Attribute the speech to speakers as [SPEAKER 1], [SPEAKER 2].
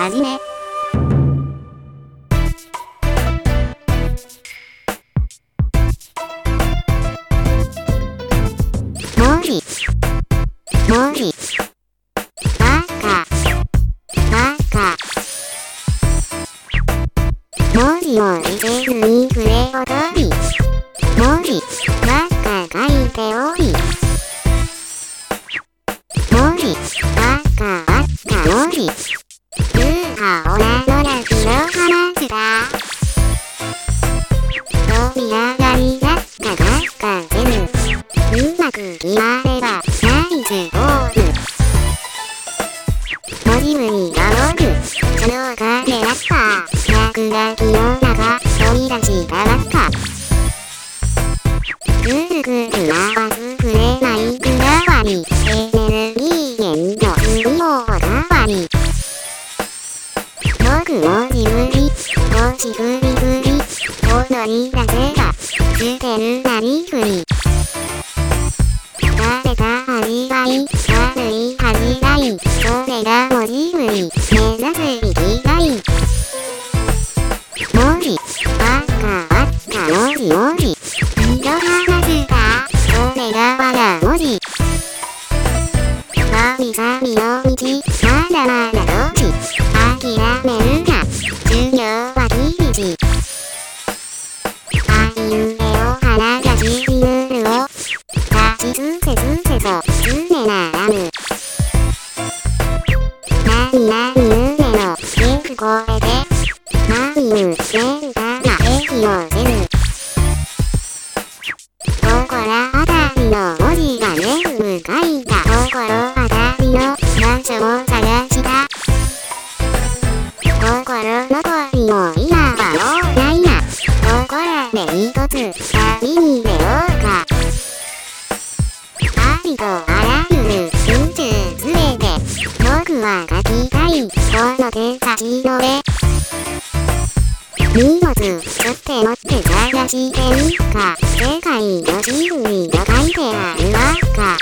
[SPEAKER 1] はじめ。もり、もり、ばか、ばか。もりもりでぬいぐれ踊り、もり、ばか書いており。もり、ばかばっかもり。ユーハオラのラジの花札。扉がりだった。がっか出る。うまく決まればナイスゴール。文字部に守る。そのおかげだった。落書きの中、飛び出した。ばっか。ぐるぐる回すくれ僕もじぶり、腰ぐりぐり。踊りだけが、捨てるなりふり。食べた味わい、悪い恥がい。それが文字振り、目指す生きがい。文字、ばっかばっか文字文字。色話すか、それが我が文字。神々の道、まだまだどっあいうえを鼻がちぎるを立ちつせつせと常ならぬなになにぬねの聞こえてなにぬねるかな駅を出るここらあたりの文字がねむ書いたところあたりの場所を探した心残りも今はもうないなこで一つ旅に出ようかありとあらゆる宇宙すべて僕は書きたいこの手先の上荷物取って持って探してみっか世界の地図に書いてあるわっか